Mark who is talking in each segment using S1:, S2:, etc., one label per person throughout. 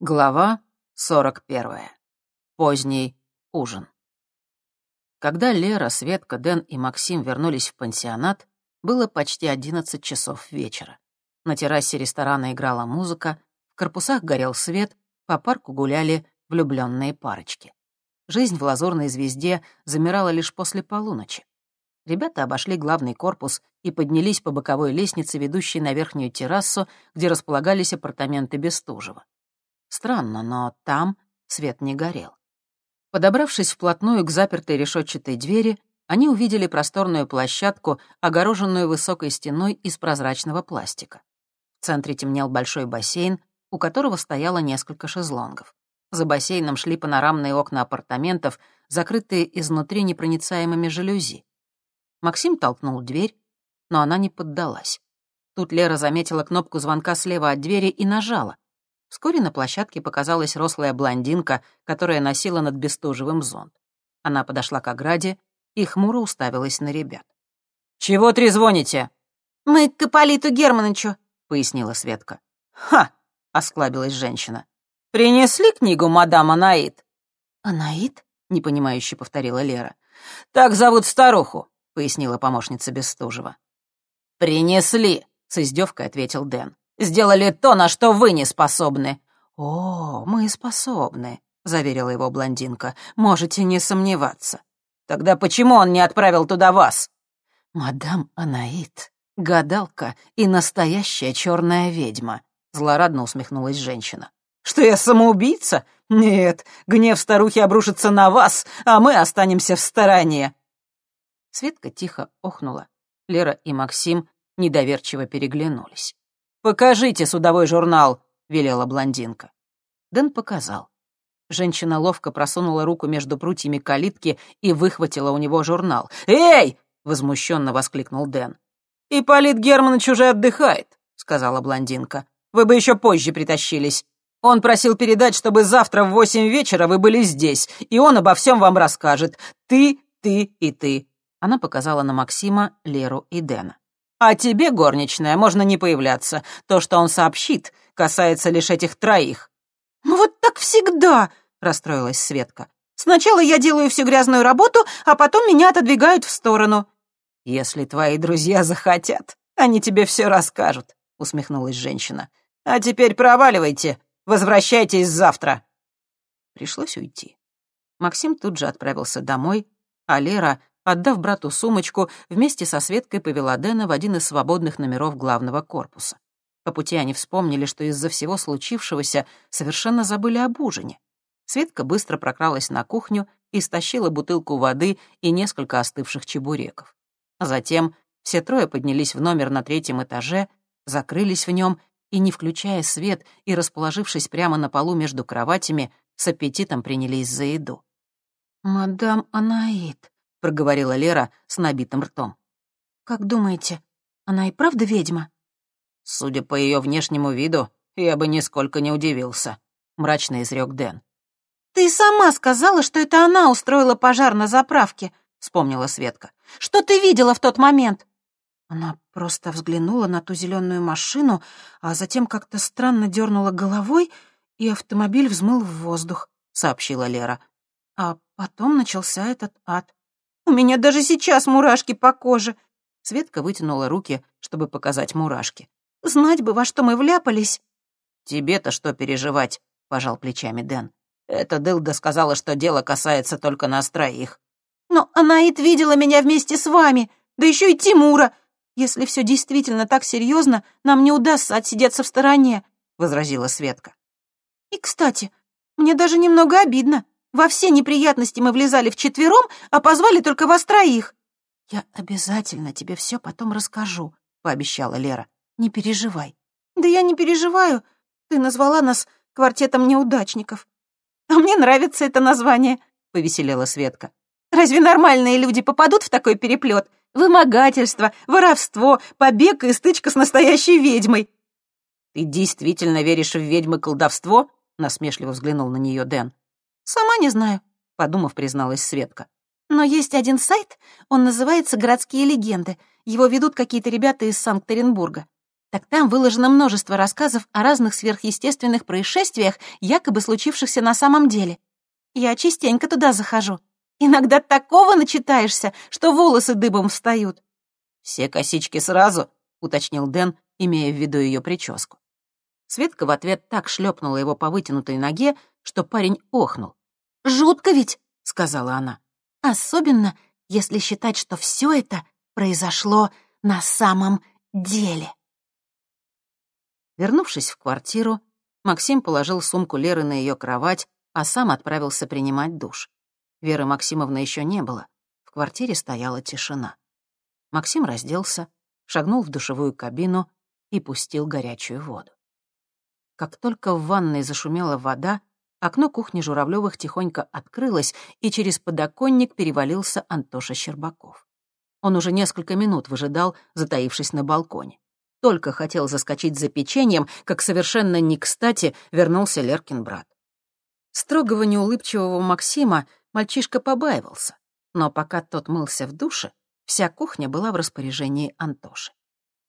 S1: Глава 41. Поздний ужин. Когда Лера, Светка, Дэн и Максим вернулись в пансионат, было почти 11 часов вечера. На террасе ресторана играла музыка, в корпусах горел свет, по парку гуляли влюбленные парочки. Жизнь в лазурной звезде замирала лишь после полуночи. Ребята обошли главный корпус и поднялись по боковой лестнице, ведущей на верхнюю террасу, где располагались апартаменты Бестужева. Странно, но там свет не горел. Подобравшись вплотную к запертой решетчатой двери, они увидели просторную площадку, огороженную высокой стеной из прозрачного пластика. В центре темнел большой бассейн, у которого стояло несколько шезлонгов. За бассейном шли панорамные окна апартаментов, закрытые изнутри непроницаемыми жалюзи. Максим толкнул дверь, но она не поддалась. Тут Лера заметила кнопку звонка слева от двери и нажала. Вскоре на площадке показалась рослая блондинка, которая носила над Бестужевым зонт. Она подошла к ограде и хмуро уставилась на ребят. «Чего трезвоните?»
S2: «Мы к Ипполиту Германовичу», —
S1: пояснила Светка. «Ха!» — осклабилась женщина. «Принесли книгу мадам Анаит?»
S2: «Анаит?»
S1: — непонимающе повторила Лера. «Так зовут старуху», — пояснила помощница Бестужева. «Принесли», — с издевкой ответил Дэн сделали то, на что вы не способны». «О, мы способны», — заверила его блондинка. «Можете не сомневаться». «Тогда почему он не отправил туда вас?» «Мадам Анаит, гадалка и настоящая черная ведьма», — злорадно усмехнулась женщина. «Что я самоубийца? Нет, гнев старухи обрушится на вас, а мы останемся в стороне». Светка тихо охнула. Лера и Максим недоверчиво переглянулись. «Покажите судовой журнал», — велела блондинка. Дэн показал. Женщина ловко просунула руку между прутьями калитки и выхватила у него журнал. «Эй!» — возмущенно воскликнул Дэн. «Ипполит Германович уже отдыхает», — сказала блондинка. «Вы бы еще позже притащились. Он просил передать, чтобы завтра в восемь вечера вы были здесь, и он обо всем вам расскажет. Ты, ты и ты». Она показала на Максима, Леру и Дэна. А тебе, горничная, можно не появляться. То, что он сообщит, касается лишь этих троих».
S2: «Ну вот так всегда», — расстроилась Светка. «Сначала я делаю всю грязную работу, а потом меня отодвигают в сторону».
S1: «Если твои друзья захотят, они тебе все расскажут», — усмехнулась женщина. «А теперь проваливайте, возвращайтесь завтра». Пришлось уйти. Максим тут же отправился домой, а Лера Отдав брату сумочку, вместе со Светкой повела Дэна в один из свободных номеров главного корпуса. По пути они вспомнили, что из-за всего случившегося совершенно забыли об ужине. Светка быстро прокралась на кухню и стащила бутылку воды и несколько остывших чебуреков. Затем все трое поднялись в номер на третьем этаже, закрылись в нем и, не включая свет и расположившись прямо на полу между кроватями, с аппетитом принялись за еду.
S2: «Мадам Анаит», —
S1: проговорила Лера с набитым ртом.
S2: «Как думаете, она и правда ведьма?»
S1: «Судя по ее внешнему виду, я бы нисколько не удивился», — мрачно изрек Дэн.
S2: «Ты сама сказала, что это она устроила пожар на заправке», — вспомнила Светка. «Что ты видела в тот момент?» Она просто взглянула на ту зеленую машину, а затем как-то странно дернула головой, и автомобиль взмыл в воздух, — сообщила Лера. А потом начался этот ад. У меня даже сейчас мурашки по коже».
S1: Светка вытянула руки, чтобы показать мурашки.
S2: «Знать бы, во что мы вляпались».
S1: «Тебе-то что переживать?» — пожал плечами Дэн. «Эта дылда сказала, что дело касается только нас троих».
S2: «Но она и видела меня вместе с вами, да еще и Тимура. Если все действительно так серьезно, нам не удастся отсидеться в стороне», — возразила Светка. «И, кстати, мне даже немного обидно. Во все неприятности мы влезали вчетвером, а позвали только вас троих».
S1: «Я обязательно тебе все потом расскажу», — пообещала Лера. «Не переживай».
S2: «Да я не переживаю. Ты назвала нас квартетом неудачников». «А мне нравится это название», — повеселела Светка. «Разве нормальные люди попадут в такой переплет? Вымогательство, воровство, побег и стычка с настоящей ведьмой».
S1: «Ты действительно веришь в ведьмы колдовство?» — насмешливо взглянул на нее Дэн.
S2: «Сама не знаю», — подумав, призналась Светка. «Но есть один сайт, он называется «Городские легенды». Его ведут какие-то ребята из Санкт-Петербурга. Так там выложено множество рассказов о разных сверхъестественных происшествиях, якобы случившихся на самом деле. Я частенько туда захожу. Иногда такого начитаешься, что волосы дыбом встают.
S1: «Все косички сразу», — уточнил Дэн, имея в виду ее прическу. Светка в ответ так шлепнула его по вытянутой ноге, что парень охнул.
S2: «Жутко ведь», — сказала она. «Особенно, если считать, что все это произошло на самом деле».
S1: Вернувшись в квартиру, Максим положил сумку Леры на ее кровать, а сам отправился принимать душ. Веры Максимовны еще не было. В квартире стояла тишина. Максим разделся, шагнул в душевую кабину и пустил горячую воду. Как только в ванной зашумела вода, окно кухни Журавлёвых тихонько открылось, и через подоконник перевалился Антоша Щербаков. Он уже несколько минут выжидал, затаившись на балконе. Только хотел заскочить за печеньем, как совершенно не кстати вернулся Леркин брат. Строгого неулыбчивого Максима мальчишка побаивался, но пока тот мылся в душе, вся кухня была в распоряжении Антоши.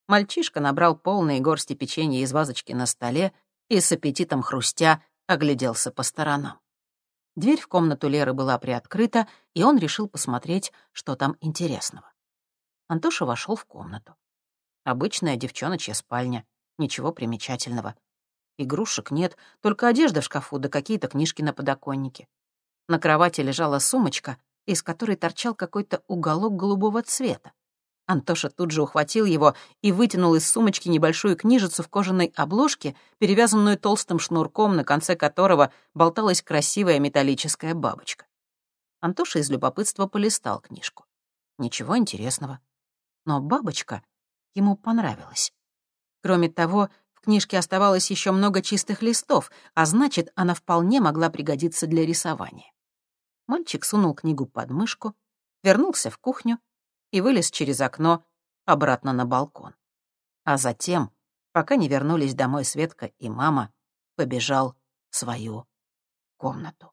S1: Мальчишка набрал полные горсти печенья из вазочки на столе и с аппетитом хрустя огляделся по сторонам. Дверь в комнату Леры была приоткрыта, и он решил посмотреть, что там интересного. Антоша вошел в комнату. Обычная девчоночья спальня, ничего примечательного. Игрушек нет, только одежда в шкафу да какие-то книжки на подоконнике. На кровати лежала сумочка, из которой торчал какой-то уголок голубого цвета. Антоша тут же ухватил его и вытянул из сумочки небольшую книжицу в кожаной обложке, перевязанную толстым шнурком, на конце которого болталась красивая металлическая бабочка. Антоша из любопытства полистал книжку. Ничего интересного. Но бабочка ему понравилась. Кроме того, в книжке оставалось еще много чистых листов, а значит, она вполне могла пригодиться для рисования. Мальчик сунул книгу под мышку, вернулся в кухню и вылез через окно обратно на балкон. А затем, пока не вернулись домой Светка и мама, побежал в свою комнату.